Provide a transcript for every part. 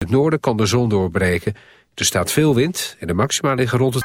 het noorden kan de zon doorbreken. Er staat veel wind en de maxima liggen rond het...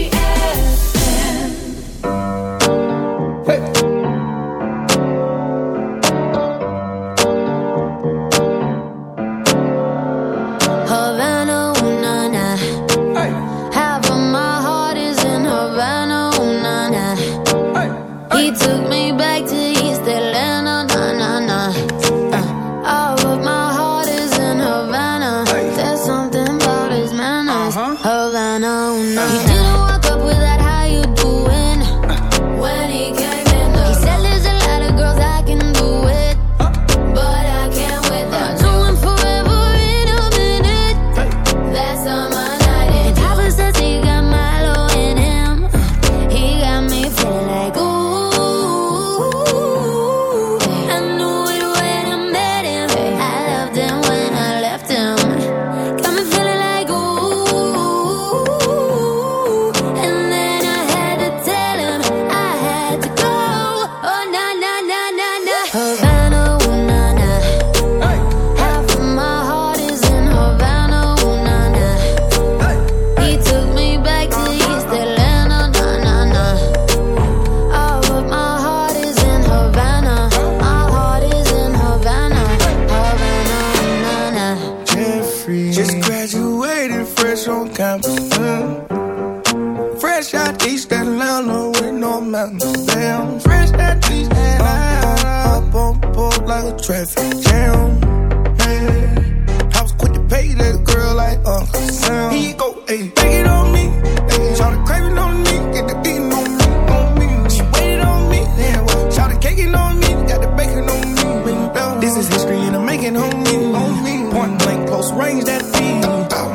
sound. Here you go, ayy. Take it on me. Ayy. Shout the craving on me. Get the beating on me. On me. She waited on me. Yeah, well, shout the caking on me. Got the bacon on me. This is history and I'm making homie. On me. Point blank, close range, that beat.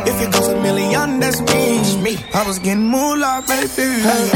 If it goes a million, that's me. me. I was getting moolah, baby. Hey.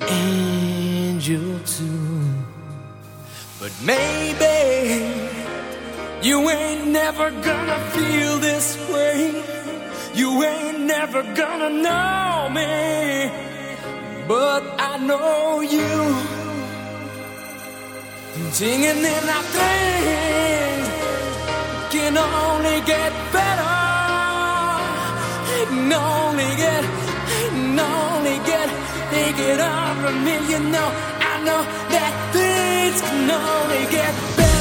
An angel too. But maybe you ain't never gonna feel this way. You ain't never gonna know me. But I know you. Singing in our things can only get better. Can only get, can only get, take it on from me. You know, I know that things can only get better.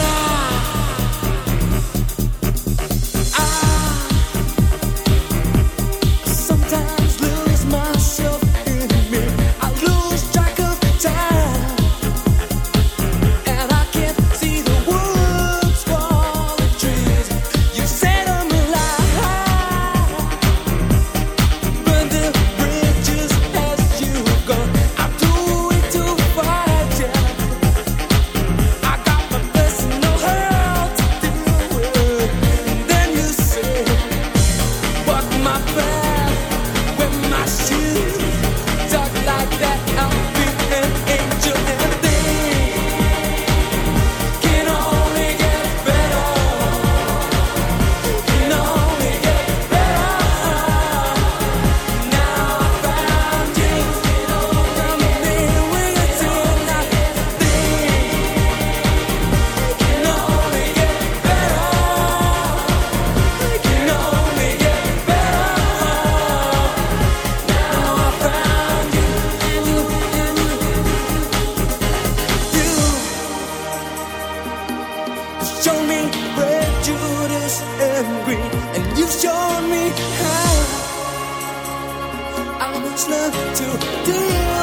and you've shown me how. How much love to deal.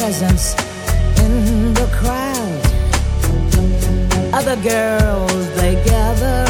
presence in the crowd. Other girls, they gather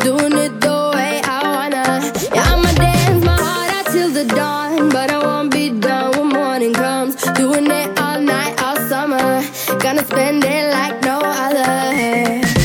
doing it the way I wanna. Yeah, I'ma dance my heart out till the dawn, but I won't be done when morning comes. Doing it all night, all summer, gonna spend it like no other.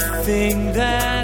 thing that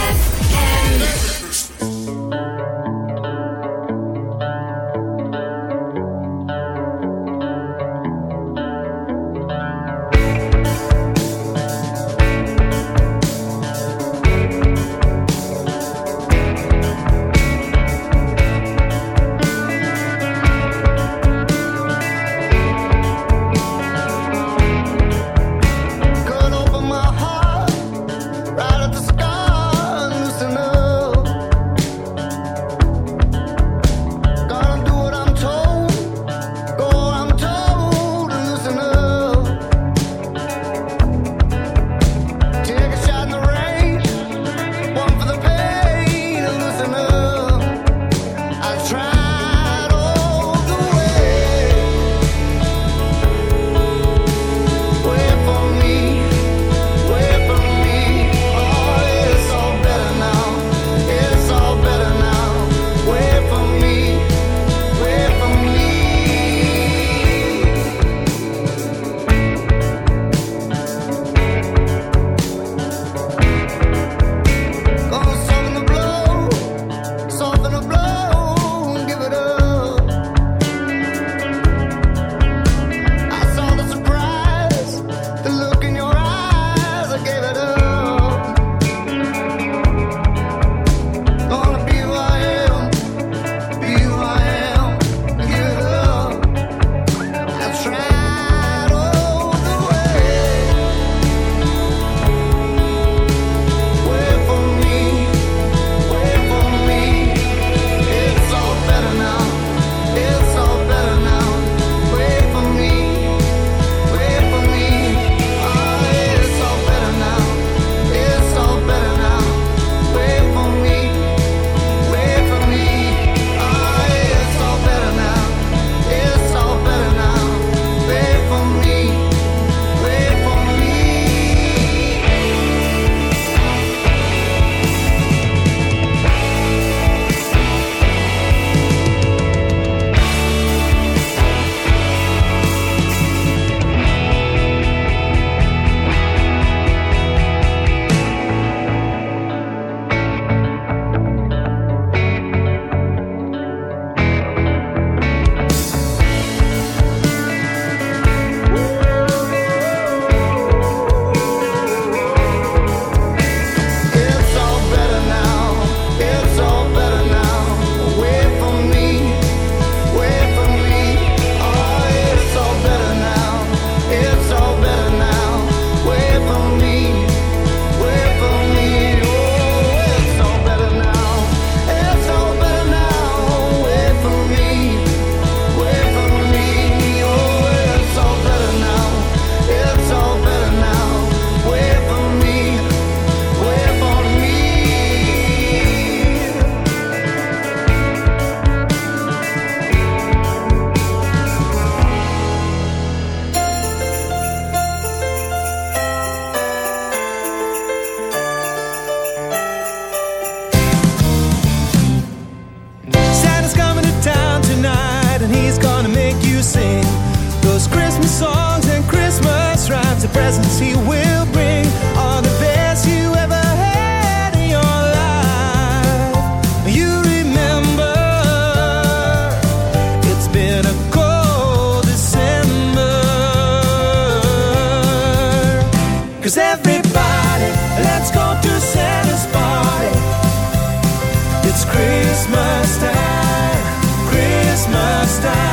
Stop.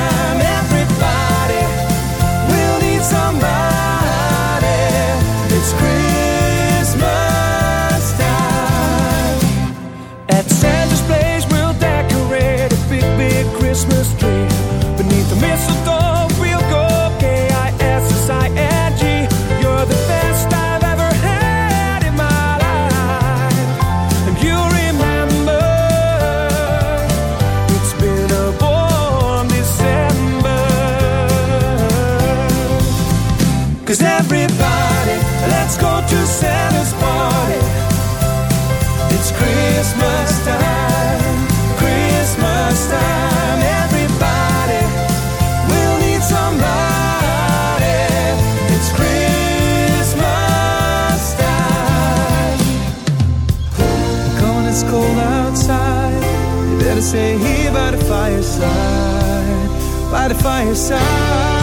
side, by the fireside.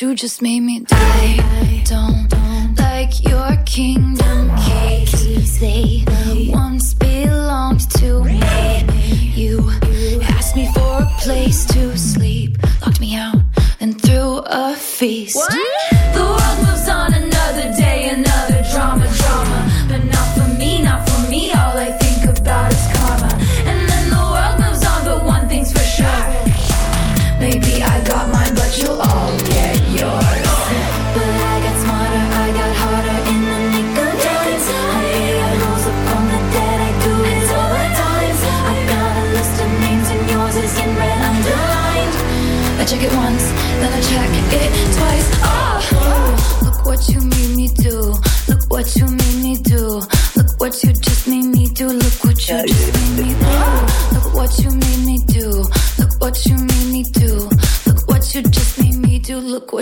you just made.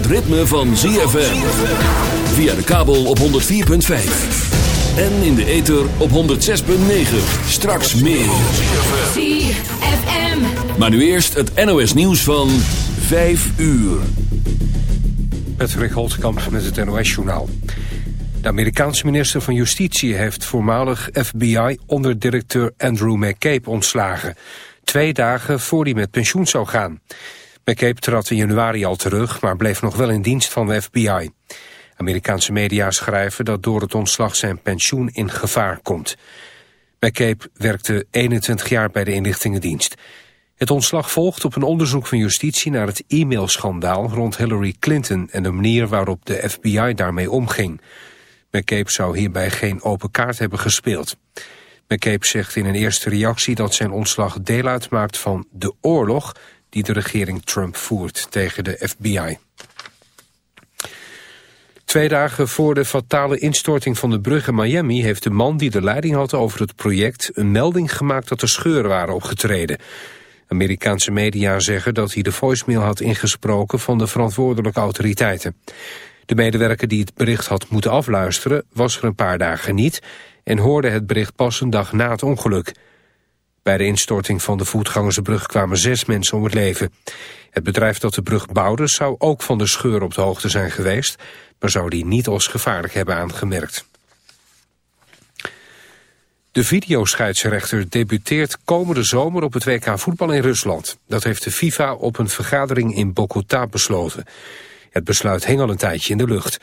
Het ritme van ZFM. Via de kabel op 104.5. En in de ether op 106.9. Straks meer. ZFM. Maar nu eerst het NOS nieuws van 5 uur. Patrick Holtkamp met het NOS-journaal. De Amerikaanse minister van Justitie heeft voormalig FBI-onderdirecteur Andrew McCabe ontslagen. Twee dagen voor hij met pensioen zou gaan. McCabe trad in januari al terug, maar bleef nog wel in dienst van de FBI. Amerikaanse media schrijven dat door het ontslag zijn pensioen in gevaar komt. McCabe werkte 21 jaar bij de inlichtingendienst. Het ontslag volgt op een onderzoek van justitie naar het e-mailschandaal rond Hillary Clinton en de manier waarop de FBI daarmee omging. McCabe zou hierbij geen open kaart hebben gespeeld. McCabe zegt in een eerste reactie dat zijn ontslag deel uitmaakt van de oorlog die de regering Trump voert tegen de FBI. Twee dagen voor de fatale instorting van de brug in Miami... heeft de man die de leiding had over het project... een melding gemaakt dat er scheuren waren opgetreden. Amerikaanse media zeggen dat hij de voicemail had ingesproken... van de verantwoordelijke autoriteiten. De medewerker die het bericht had moeten afluisteren... was er een paar dagen niet... en hoorde het bericht pas een dag na het ongeluk... Bij de instorting van de voetgangersbrug kwamen zes mensen om het leven. Het bedrijf dat de brug bouwde zou ook van de scheur op de hoogte zijn geweest... maar zou die niet als gevaarlijk hebben aangemerkt. De videoscheidsrechter debuteert komende zomer op het WK voetbal in Rusland. Dat heeft de FIFA op een vergadering in Bogota besloten. Het besluit hing al een tijdje in de lucht.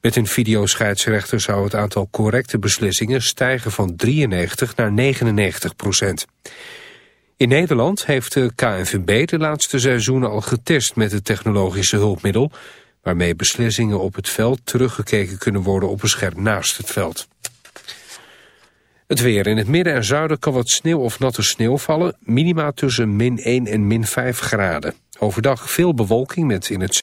Met een videoscheidsrechter zou het aantal correcte beslissingen stijgen van 93 naar 99 procent. In Nederland heeft de KNVB de laatste seizoenen al getest met het technologische hulpmiddel, waarmee beslissingen op het veld teruggekeken kunnen worden op een scherm naast het veld. Het weer. In het midden en zuiden kan wat sneeuw of natte sneeuw vallen. Minima tussen min 1 en min 5 graden. Overdag veel bewolking met in het